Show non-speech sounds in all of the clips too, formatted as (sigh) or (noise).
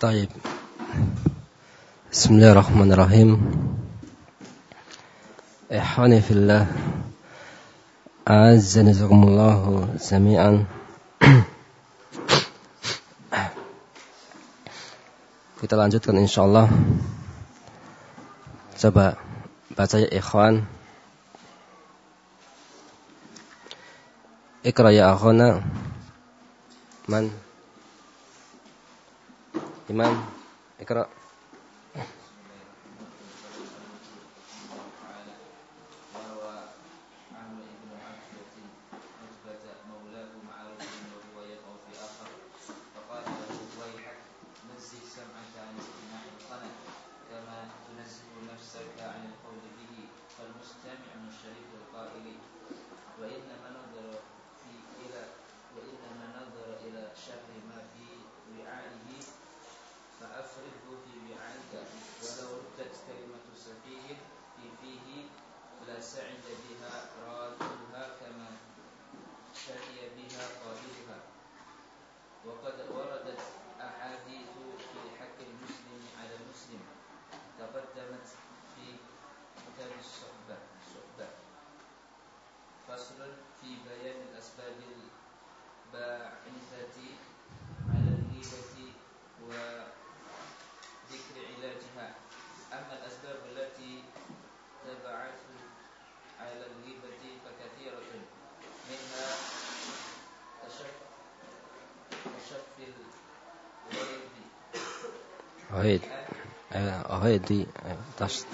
طيب بسم الله الرحمن الرحيم إخواني في الله أعزني الله جميعا Kita lanjutkan insyaallah. Coba baca ya ikhwan. Ikra ya akhana. Man? Imam, ikra. سعد بها رادها كما شقي بها قابلها وقد وردت أحاديث في حق المسلم على المسلم تقدمت في كتاب الصحبة. الصحبة فصل في بيان الأسباب الباعثة heute, äh, heute, äh, das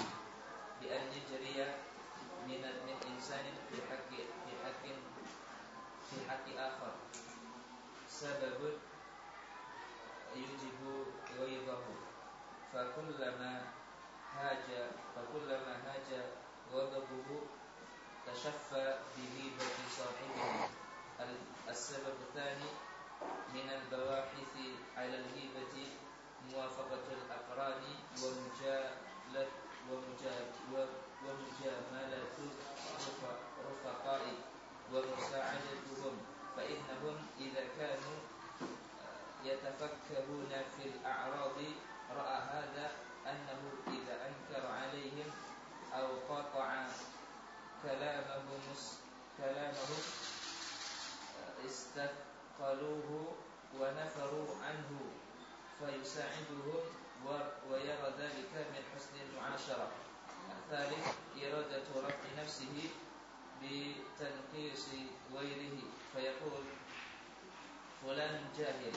فلان جاهل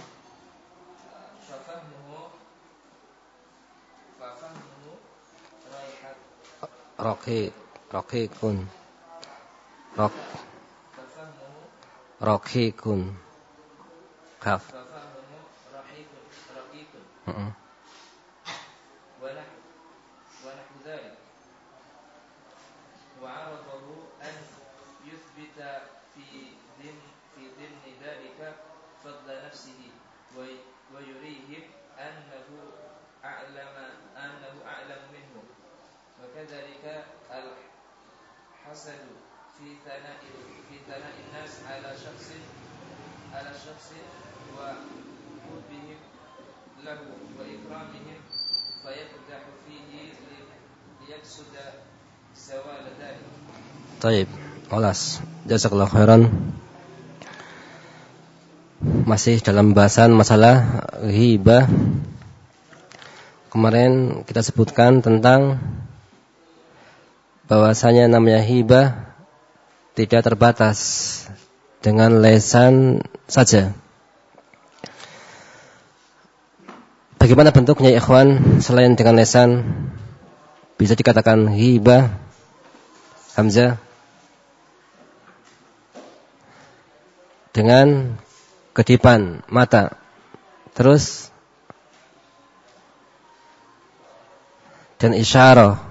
ففهمه ففهمه رايحة رقيق رقيق رق ففهمه رقيق كف ذلك الحسد في ثناء في ثناء الناس على شخص على شخص وحبهم له وإكرامهم فيقدح فيه ikramihim fayaqdahu ذلك. طيب خلاص جزاك الله خيرا Masih dalam bahasan masalah riba Kemarin kita sebutkan tentang bahwasanya namanya hibah tidak terbatas dengan lesan saja Bagaimana bentuknya ikhwan selain dengan lesan? Bisa dikatakan hibah, hamzah, dengan kedipan mata. Terus dan isyarah.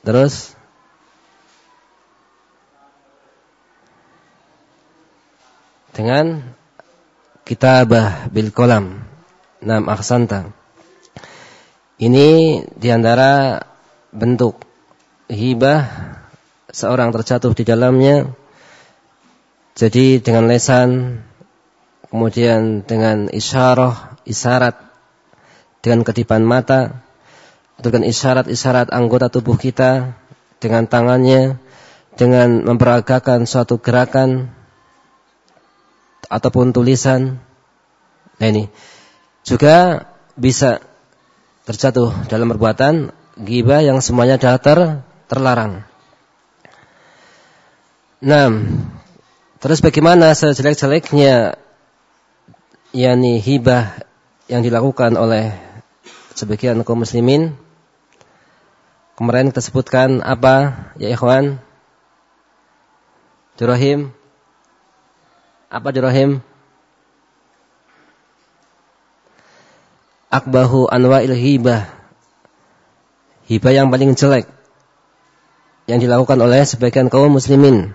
Terus dengan kitabah bil kolam. Nam aksanta. Ini di antara bentuk hibah seorang terjatuh di dalamnya. Jadi dengan lesan, kemudian dengan isyarah, isyarat, dengan kedipan mata, dengan isyarat-isyarat anggota tubuh kita, dengan tangannya, dengan memperagakan suatu gerakan ataupun tulisan. Nah ini juga bisa terjatuh dalam perbuatan ghibah yang semuanya ter, terlarang. Nah, terus bagaimana sejelek-jeleknya yakni hibah yang dilakukan oleh sebagian kaum muslimin? Kemarin kita sebutkan apa ya ikhwan? Jurahim. Apa Jurahim? Akbahu anwa'il hibah. Hibah yang paling jelek yang dilakukan oleh sebagian kaum muslimin.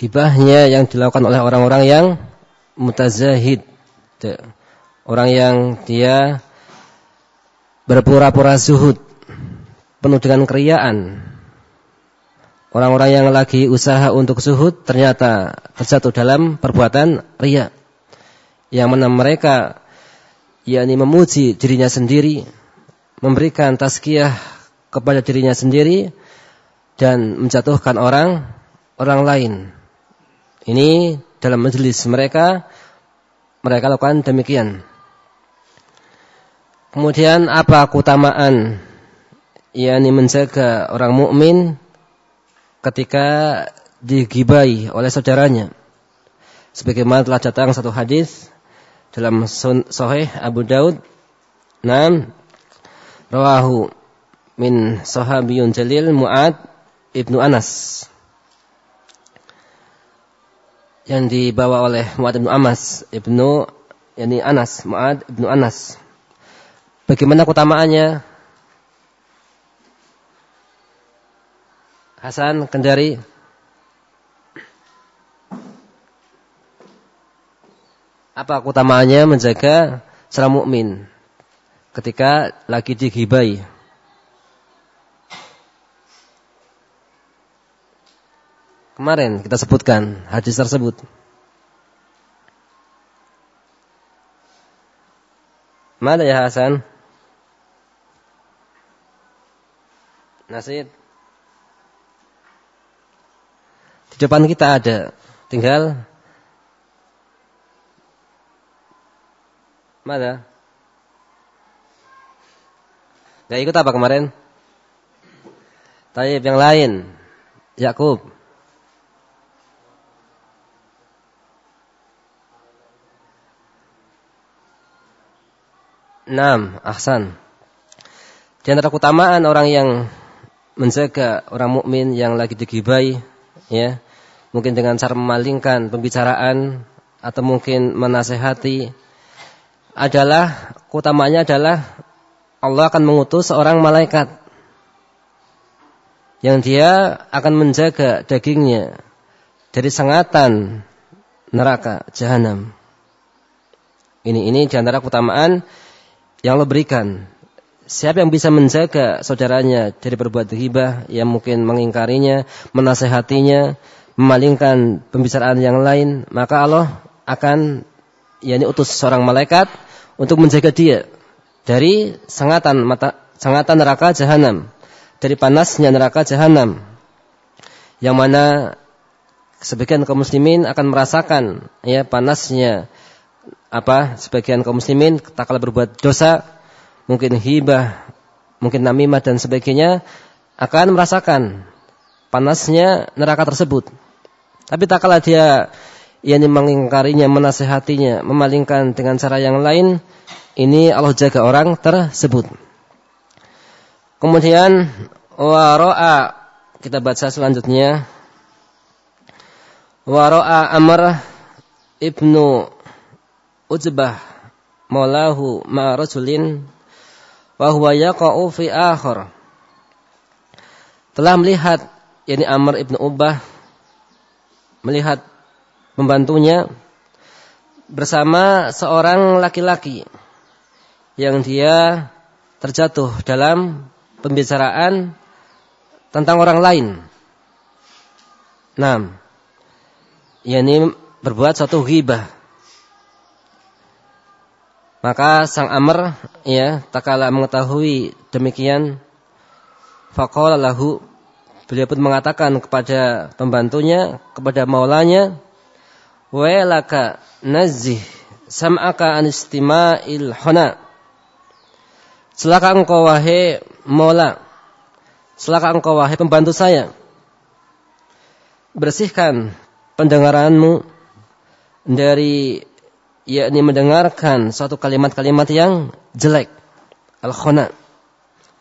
Gibahnya yang dilakukan oleh orang-orang yang mutazahid. Orang yang dia berpura-pura zuhud. Penuh dengan keriaan. Orang-orang yang lagi usaha untuk zuhud ternyata terjatuh dalam perbuatan ria. Yang mana mereka yakni memuji dirinya sendiri, memberikan tazkiyah kepada dirinya sendiri dan menjatuhkan orang orang lain. Ini dalam majelis mereka mereka lakukan demikian. Kemudian apa keutamaan yakni menjaga orang mukmin ketika digibai oleh saudaranya. Sebagaimana telah datang satu hadis dalam Sahih Abu Daud. Nam rawahu min sahabiyun jalil Muad ibnu Anas yang dibawa oleh Mu'ad bin Amas ibnu yakni Anas Mu'ad ibnu Anas. Bagaimana keutamaannya? Hasan Kendari Apa keutamaannya menjaga seorang mukmin ketika lagi digibai? Kemarin kita sebutkan hadis tersebut. Mana ya Hasan? Nasid. Di depan kita ada. Tinggal Mana? Gak ikut apa kemarin? Tayyib yang lain. Yakub. Naam, ahsan. Di keutamaan orang yang menjaga orang mukmin yang lagi digibai, ya, mungkin dengan cara memalingkan pembicaraan atau mungkin menasehati adalah keutamanya adalah Allah akan mengutus seorang malaikat yang dia akan menjaga dagingnya dari sengatan neraka jahanam. Ini ini di antara keutamaan yang Allah berikan. Siapa yang bisa menjaga saudaranya dari berbuat hibah yang mungkin mengingkarinya, menasehatinya, memalingkan pembicaraan yang lain, maka Allah akan yakni utus seorang malaikat untuk menjaga dia dari sengatan mata sengatan neraka jahanam, dari panasnya neraka jahanam. Yang mana sebagian kaum muslimin akan merasakan ya panasnya apa sebagian kaum muslimin tak kalah berbuat dosa, mungkin hibah, mungkin namimah dan sebagainya akan merasakan panasnya neraka tersebut. Tapi tak kalah dia yang mengingkarinya, menasehatinya, memalingkan dengan cara yang lain, ini Allah jaga orang tersebut. Kemudian waro'a kita baca selanjutnya waro'a Amr ibnu Ujbah maulahu ma rasulin wa huwa yaqa'u fi akhir. Telah melihat yakni Amr ibnu Ubah melihat membantunya bersama seorang laki-laki yang dia terjatuh dalam pembicaraan tentang orang lain. Nah, yakni berbuat suatu ghibah Maka sang Amr ya takala mengetahui demikian faqala lahu beliau pun mengatakan kepada pembantunya kepada maulanya wa nazih sam'aka an istima'il hana Celaka engkau wahai maula. Celaka engkau wahai pembantu saya. Bersihkan pendengaranmu dari yakni mendengarkan suatu kalimat-kalimat yang jelek. Al-khona.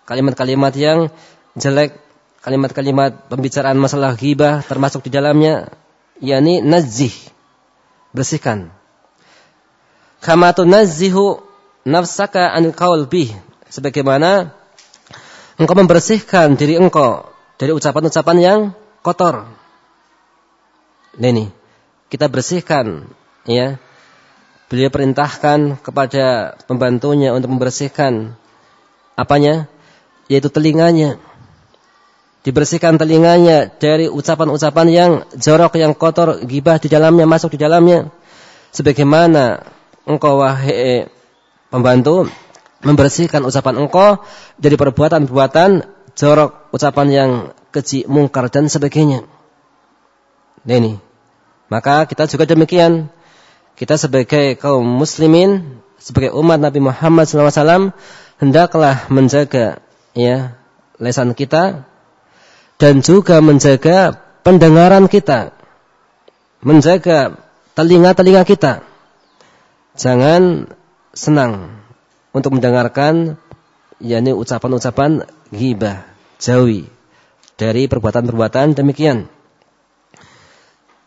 Kalimat-kalimat yang jelek, kalimat-kalimat pembicaraan masalah ghibah termasuk di dalamnya yakni nazih. Bersihkan. Kama tunazzihu nafsaka anil qaul bih. Sebagaimana engkau membersihkan diri engkau dari ucapan-ucapan yang kotor. Ini kita bersihkan ya beliau perintahkan kepada pembantunya untuk membersihkan apanya? Yaitu telinganya. Dibersihkan telinganya dari ucapan-ucapan yang jorok, yang kotor, gibah di dalamnya, masuk di dalamnya. Sebagaimana engkau wahai pembantu membersihkan ucapan engkau dari perbuatan-perbuatan jorok, ucapan yang keji, mungkar dan sebagainya. Ini. Maka kita juga demikian kita sebagai kaum muslimin, sebagai umat Nabi Muhammad SAW, hendaklah menjaga ya lesan kita dan juga menjaga pendengaran kita, menjaga telinga-telinga kita. Jangan senang untuk mendengarkan yakni ucapan-ucapan ghibah, jauhi dari perbuatan-perbuatan demikian.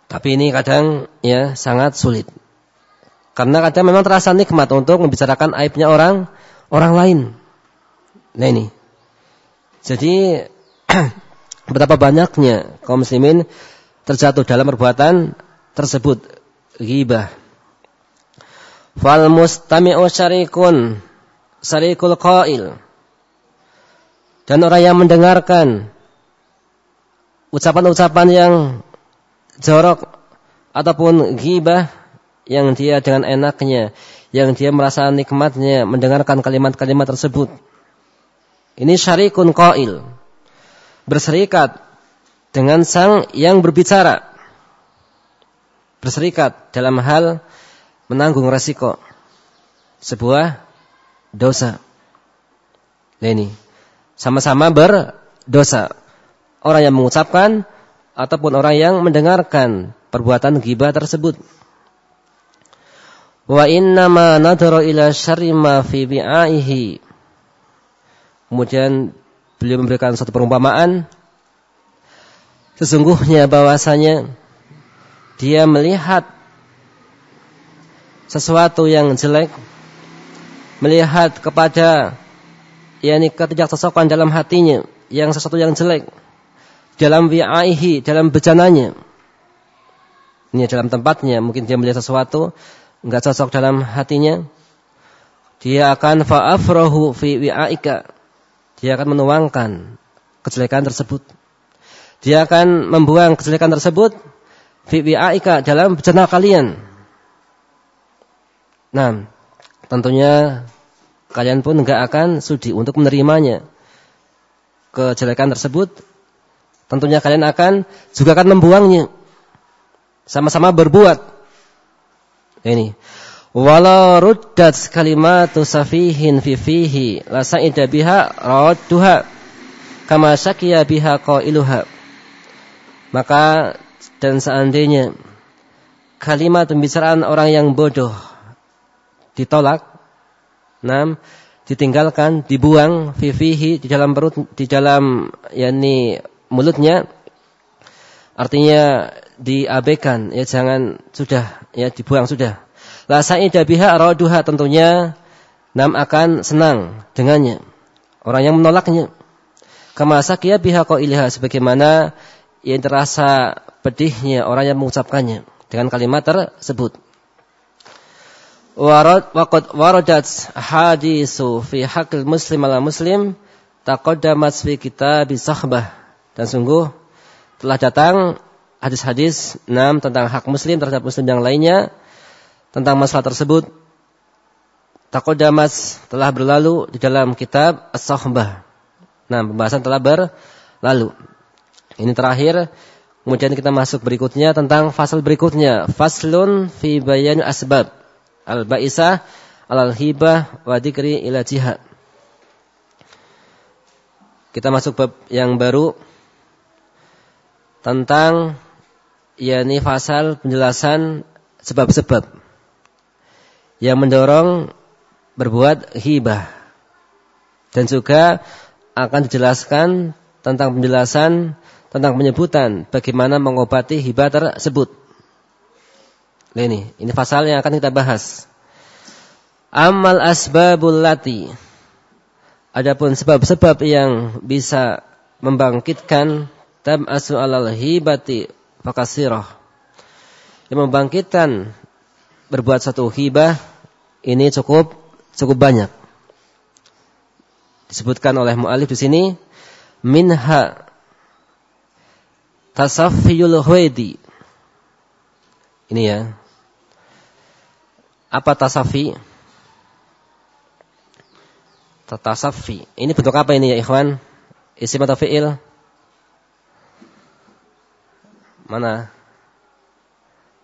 Tapi ini kadang ya sangat sulit. Karena kadang memang terasa nikmat untuk membicarakan aibnya orang orang lain. Nah ini. Jadi (clears throat) betapa banyaknya kaum muslimin terjatuh dalam perbuatan tersebut ghibah. Fal mustami'u syarikun syarikul qail. Dan orang yang mendengarkan ucapan-ucapan yang jorok ataupun ghibah yang dia dengan enaknya, yang dia merasa nikmatnya mendengarkan kalimat-kalimat tersebut. Ini syarikun qail. Berserikat dengan sang yang berbicara. Berserikat dalam hal menanggung resiko sebuah dosa. Nah ini sama-sama berdosa. Orang yang mengucapkan ataupun orang yang mendengarkan perbuatan ghibah tersebut. Wa inna ma nadhara ila syarri ma fi bi'aihi. Kemudian beliau memberikan satu perumpamaan. Sesungguhnya bahwasanya dia melihat sesuatu yang jelek, melihat kepada yakni ketidaksosokan dalam hatinya, yang sesuatu yang jelek dalam wi'aihi, dalam bejananya. Ini dalam tempatnya, mungkin dia melihat sesuatu enggak cocok dalam hatinya, dia akan fa'afrahu fi wi'aika. Dia akan menuangkan kejelekan tersebut. Dia akan membuang kejelekan tersebut fi wi'aika dalam bejana kalian. Nah, tentunya kalian pun enggak akan sudi untuk menerimanya. Kejelekan tersebut tentunya kalian akan juga akan membuangnya. Sama-sama berbuat ini. Walau ruddat kalimatu safihin fi fihi la sa'ida biha radduha kama syakiya biha qailuha. Maka dan seandainya kalimat pembicaraan orang yang bodoh ditolak, nam ditinggalkan, dibuang fifihi di dalam perut di dalam yakni mulutnya artinya diabaikan ya jangan sudah ya dibuang sudah. La sa'ida biha raduha tentunya nam akan senang dengannya. Orang yang menolaknya. Kama sakiya biha qailiha sebagaimana yang terasa pedihnya orang yang mengucapkannya dengan kalimat tersebut. Warad waqad waradat hadisu fi haqqil muslim ala muslim taqaddamat fi kitab sahbah dan sungguh telah datang hadis-hadis enam tentang hak muslim terhadap muslim yang lainnya tentang masalah tersebut takodamas telah berlalu di dalam kitab As-Sohbah. Nah, pembahasan telah berlalu. Ini terakhir. Kemudian kita masuk berikutnya tentang fasal berikutnya. Faslun fi bayan asbab. Al-ba'isah al-hibah wa dikri ila jihad. Kita masuk bab yang baru tentang yakni fasal penjelasan sebab-sebab yang mendorong berbuat hibah. Dan juga akan dijelaskan tentang penjelasan tentang penyebutan bagaimana mengobati hibah tersebut. Nah ini, ini pasal yang akan kita bahas. Amal asbabul lati. Adapun sebab-sebab yang bisa membangkitkan tam asu alal hibati fakasirah. Yang membangkitkan berbuat satu hibah ini cukup cukup banyak. Disebutkan oleh mu'alif di sini minha tasaffiyul huwaidi. Ini ya. Apa tasafi? Tasafi. Ini bentuk apa ini ya ikhwan? Isim atau fi'il? Mana?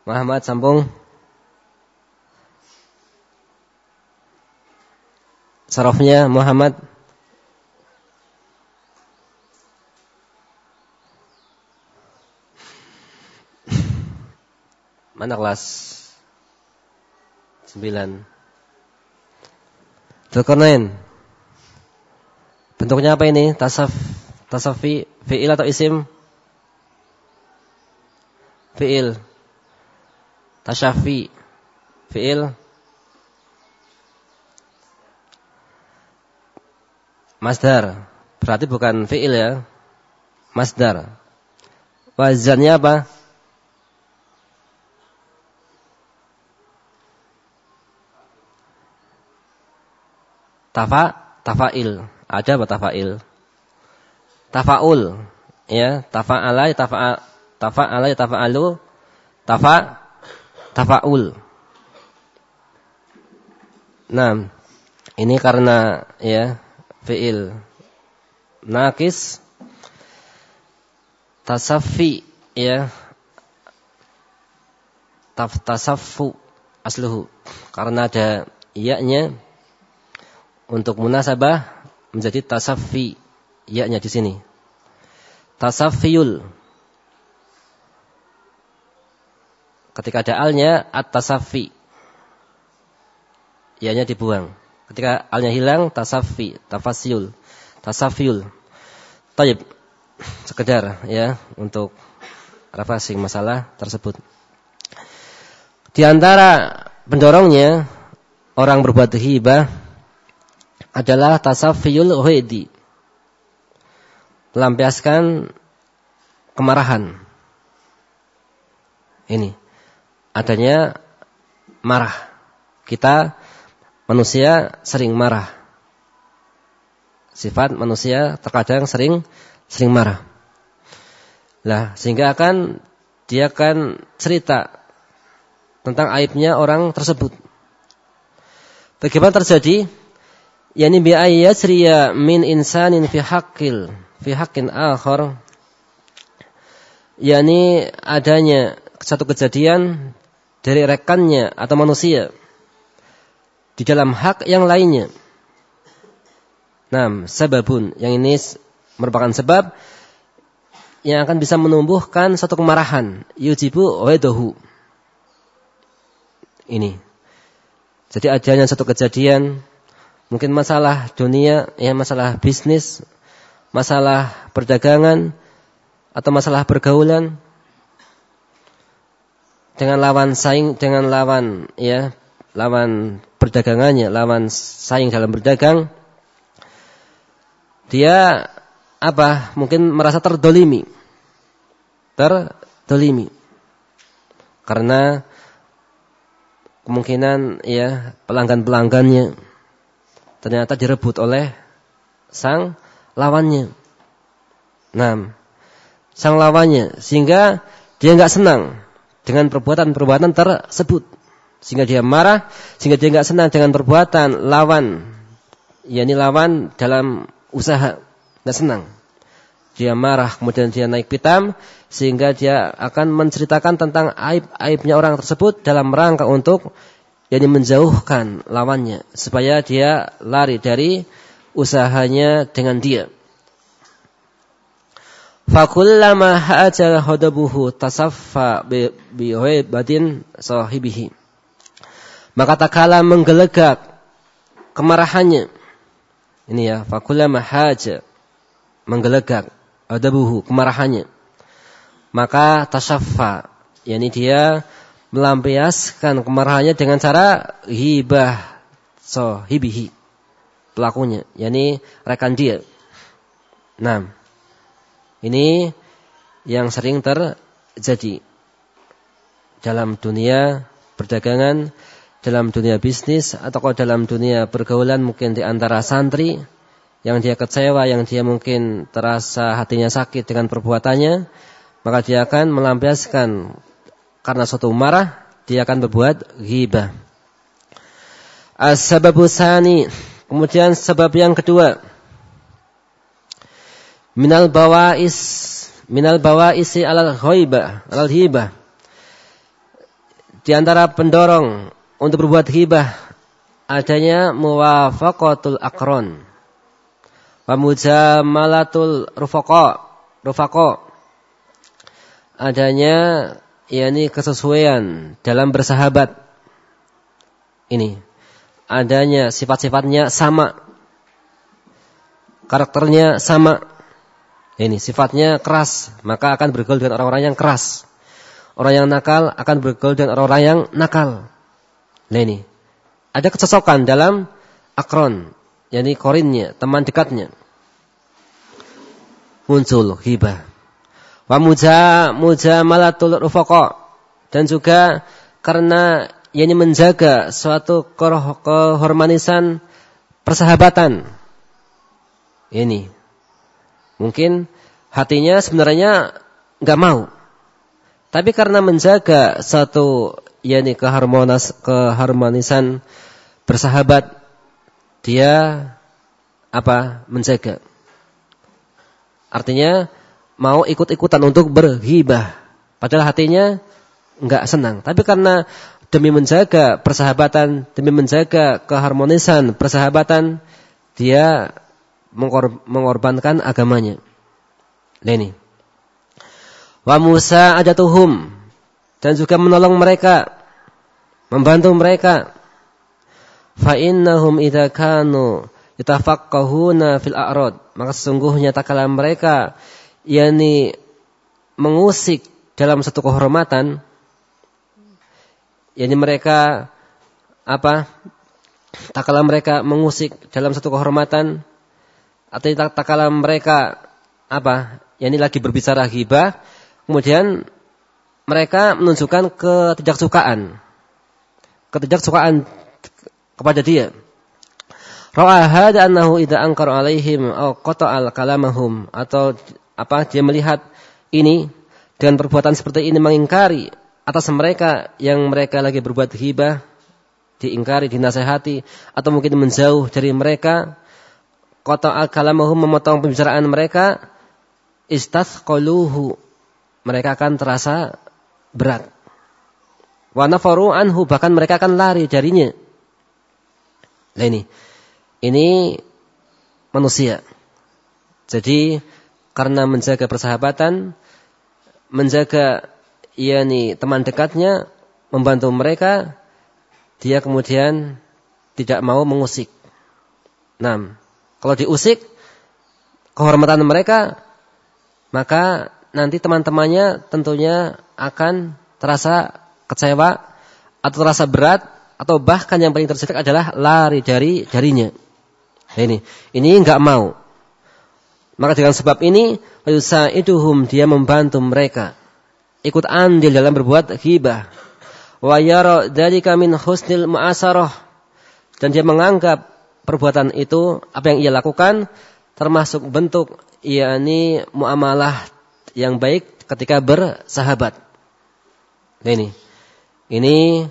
Muhammad sambung. Sarafnya Muhammad Mana kelas 9 Zulkarnain Bentuknya apa ini? Tasaf Tasafi Fi'il atau isim? Fi'il Tasyafi Fi'il Masdar. Berarti bukan fi'il ya. Masdar. Wazannya apa? Tafa, tafail. Ada apa tafail? Tafaul. Ya, tafa'ala, tafa tafa'ala, tafa'alu, tafa tafaul. Nah, ini karena ya fi'il nakis tasaffi ya. Taf tasaffu asluhu. Karena ada iya-nya untuk munasabah menjadi tasaffi iya-nya di sini. Tasaffiyul ketika ada alnya at-tasaffi iya-nya dibuang Ketika alnya hilang, tasafi, tafasyul, tasafiyul. Taib, sekedar ya untuk refreshing masalah tersebut. Di antara pendorongnya orang berbuat hibah adalah tasafiyul huidi. Melampiaskan kemarahan. Ini adanya marah. Kita manusia sering marah. Sifat manusia terkadang sering sering marah. Lah, sehingga akan dia akan cerita tentang aibnya orang tersebut. Bagaimana terjadi? Yani bi ayyasriya min insanin fi haqqil fi haqqin akhar. Yani adanya satu kejadian dari rekannya atau manusia di dalam hak yang lainnya. Nah, sebabun yang ini merupakan sebab yang akan bisa menumbuhkan satu kemarahan. Yujibu wedohu. Ini. Jadi adanya satu kejadian, mungkin masalah dunia, ya masalah bisnis, masalah perdagangan, atau masalah pergaulan, dengan lawan saing, dengan lawan ya lawan perdagangannya, lawan saing dalam berdagang, dia apa? Mungkin merasa terdolimi. Terdolimi. Karena kemungkinan ya pelanggan-pelanggannya ternyata direbut oleh sang lawannya. Nah, sang lawannya sehingga dia nggak senang dengan perbuatan-perbuatan tersebut. sehingga dia marah, sehingga dia nggak senang dengan perbuatan lawan, yakni lawan dalam usaha, nggak senang. Dia marah, kemudian dia naik pitam, sehingga dia akan menceritakan tentang aib-aibnya orang tersebut dalam rangka untuk yakni menjauhkan lawannya supaya dia lari dari usahanya dengan dia. Fakullama haja hodabuhu tasaffa bi badin sahibihi. Maka tak kala menggelegak kemarahannya. Ini ya, fakullama haja menggelegak hodabuhu kemarahannya. Maka tasaffa, yakni dia melampiaskan kemarahannya dengan cara hibah sahibihi pelakunya, yakni rekan dia. Nah, ini yang sering terjadi dalam dunia perdagangan, dalam dunia bisnis, atau dalam dunia pergaulan mungkin di antara santri yang dia kecewa, yang dia mungkin terasa hatinya sakit dengan perbuatannya, maka dia akan melampiaskan. Karena suatu marah, dia akan berbuat ghibah. As-sababu kemudian sebab yang kedua, minal bawais minal bawaisi alal ghaibah alal hibah. Di antara pendorong untuk berbuat hibah adanya muwafaqatul akron. Wa mujamalatul rufaqa rufaqa. Adanya yakni kesesuaian dalam bersahabat. Ini. Adanya sifat-sifatnya sama. Karakternya sama ini sifatnya keras, maka akan bergaul dengan orang-orang yang keras. Orang yang nakal akan bergaul dengan orang-orang yang nakal. Nah ini, ada kecocokan dalam akron, yakni korinnya, teman dekatnya. Muncul hibah. Wa muja malatul rufaqa dan juga karena yakni menjaga suatu kehormanisan persahabatan. Ini Mungkin hatinya sebenarnya nggak mau. Tapi karena menjaga satu yakni keharmonis keharmonisan bersahabat dia apa menjaga. Artinya mau ikut-ikutan untuk berhibah. Padahal hatinya nggak senang. Tapi karena demi menjaga persahabatan demi menjaga keharmonisan persahabatan dia mengorbankan agamanya. Nah ini. Wa Musa ajatuhum dan juga menolong mereka, membantu mereka. Fa innahum idza kanu yatafaqqahuna fil a'rad, maka sesungguhnya takala mereka yakni mengusik dalam satu kehormatan yakni mereka apa? Takala mereka mengusik dalam satu kehormatan atau tak kala mereka apa? Yani lagi berbicara hibah, kemudian mereka menunjukkan ketidaksukaan. Ketidaksukaan kepada dia. Ra'a hada annahu idza ankara alaihim aw qata'al kalamahum atau apa dia melihat ini dengan perbuatan seperti ini mengingkari atas mereka yang mereka lagi berbuat hibah diingkari, dinasehati atau mungkin menjauh dari mereka qata'a kalamahu memotong pembicaraan mereka istathqaluhu. Mereka akan terasa berat. Wa nafaru anhu bahkan mereka akan lari darinya nah ini ini manusia. Jadi karena menjaga persahabatan menjaga yakni teman dekatnya membantu mereka dia kemudian tidak mau mengusik. Nah, kalau diusik kehormatan mereka, maka nanti teman-temannya tentunya akan terasa kecewa atau terasa berat atau bahkan yang paling terjadi adalah lari dari jarinya. Ini, ini enggak mau. Maka dengan sebab ini, iduhum dia membantu mereka ikut andil dalam berbuat ghibah. Wa yara dzalika min husnil mu'asarah dan dia menganggap perbuatan itu apa yang ia lakukan termasuk bentuk yakni muamalah yang baik ketika bersahabat. Nah ini. Ini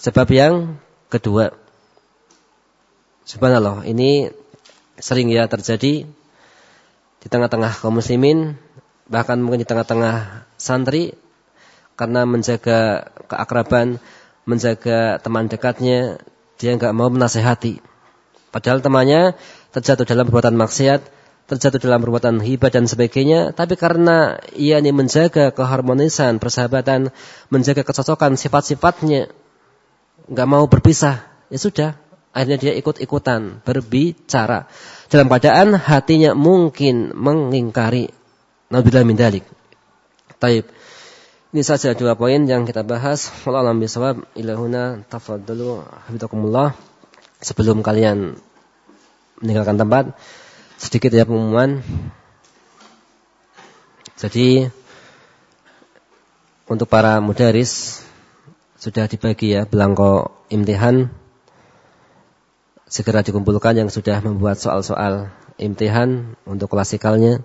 Sebab yang kedua. Subhanallah, ini sering ya terjadi di tengah-tengah kaum muslimin, bahkan mungkin di tengah-tengah santri karena menjaga keakraban, menjaga teman dekatnya, dia nggak mau menasehati. Padahal temannya terjatuh dalam perbuatan maksiat, terjatuh dalam perbuatan hibah dan sebagainya, tapi karena ia ini menjaga keharmonisan, persahabatan, menjaga kecocokan sifat-sifatnya, nggak mau berpisah, ya sudah, akhirnya dia ikut-ikutan berbicara dalam keadaan hatinya mungkin mengingkari. Nabilah min dalik. Taib. Ini saja dua poin yang kita bahas. Wallahu a'lam bishawab. Ilahuna tafadhalu habibakumullah. Sebelum kalian meninggalkan tempat, sedikit ya pengumuman. Jadi untuk para mudaris sudah dibagi ya belangko imtihan segera dikumpulkan yang sudah membuat soal-soal imtihan untuk klasikalnya.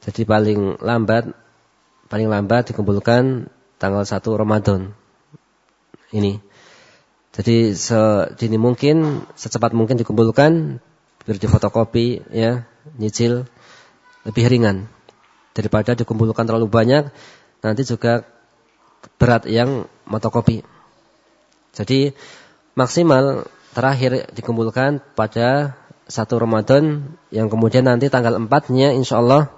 Jadi paling lambat paling lambat dikumpulkan tanggal 1 Ramadan. Ini. Jadi sedini mungkin, secepat mungkin dikumpulkan, biar difotokopi, ya, nyicil, lebih ringan. Daripada dikumpulkan terlalu banyak, nanti juga berat yang motokopi. Jadi maksimal terakhir dikumpulkan pada satu Ramadan yang kemudian nanti tanggal 4-nya insya Allah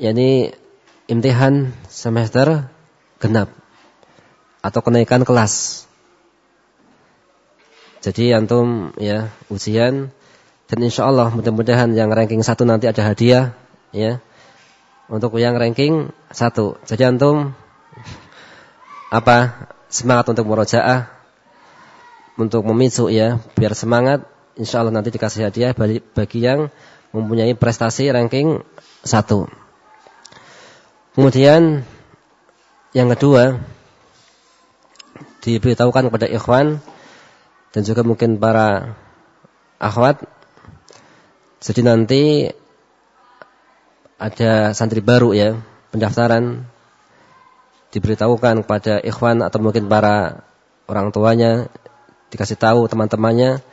yakni imtihan semester genap atau kenaikan kelas. Jadi antum ya ujian dan insya Allah mudah-mudahan yang ranking satu nanti ada hadiah ya untuk yang ranking satu. Jadi antum apa semangat untuk murojaah untuk memicu ya biar semangat insya Allah nanti dikasih hadiah bagi, bagi yang mempunyai prestasi ranking satu. Kemudian yang kedua diberitahukan kepada ikhwan dan juga mungkin para akhwat jadi nanti ada santri baru ya pendaftaran diberitahukan kepada ikhwan atau mungkin para orang tuanya dikasih tahu teman-temannya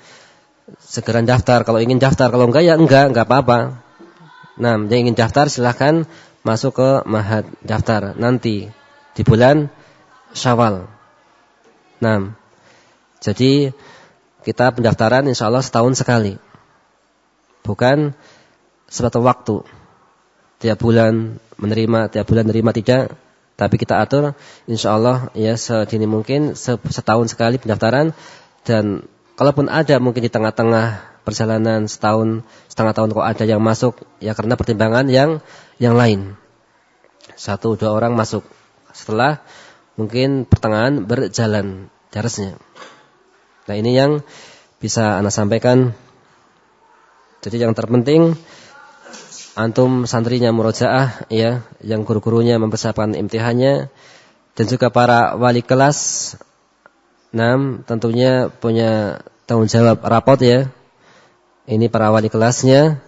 segera daftar. Kalau ingin daftar kalau enggak ya enggak enggak apa-apa. Nah yang ingin daftar silahkan masuk ke mahat daftar. Nanti di bulan Syawal. Nah, jadi kita pendaftaran insya Allah setahun sekali. Bukan suatu waktu. Tiap bulan menerima, tiap bulan menerima tidak. Tapi kita atur insya Allah ya sedini mungkin setahun sekali pendaftaran. Dan kalaupun ada mungkin di tengah-tengah perjalanan setahun, setengah tahun kok ada yang masuk, ya karena pertimbangan yang yang lain. Satu dua orang masuk. Setelah mungkin pertengahan berjalan darasnya. Nah ini yang bisa anda sampaikan. Jadi yang terpenting antum santrinya murojaah ya, yang guru-gurunya mempersiapkan imtihannya dan juga para wali kelas. Enam tentunya punya tanggung jawab rapot ya ini para wali kelasnya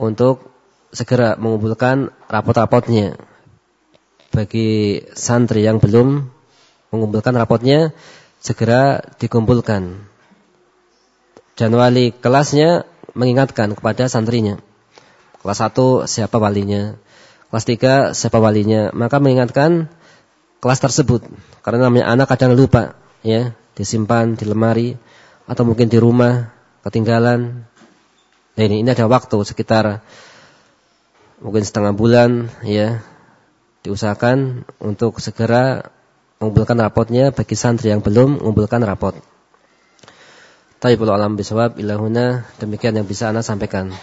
untuk segera mengumpulkan rapot-rapotnya. Bagi santri yang belum mengumpulkan rapotnya, segera dikumpulkan. Dan wali kelasnya mengingatkan kepada santrinya. Kelas 1 siapa walinya, kelas 3 siapa walinya, maka mengingatkan kelas tersebut. Karena namanya anak kadang lupa, ya, disimpan di lemari atau mungkin di rumah ketinggalan. Nah ini, ini ada waktu sekitar mungkin setengah bulan ya diusahakan untuk segera mengumpulkan rapotnya bagi santri yang belum mengumpulkan rapot. Taibul alam bisawab ilahuna demikian yang bisa anda sampaikan.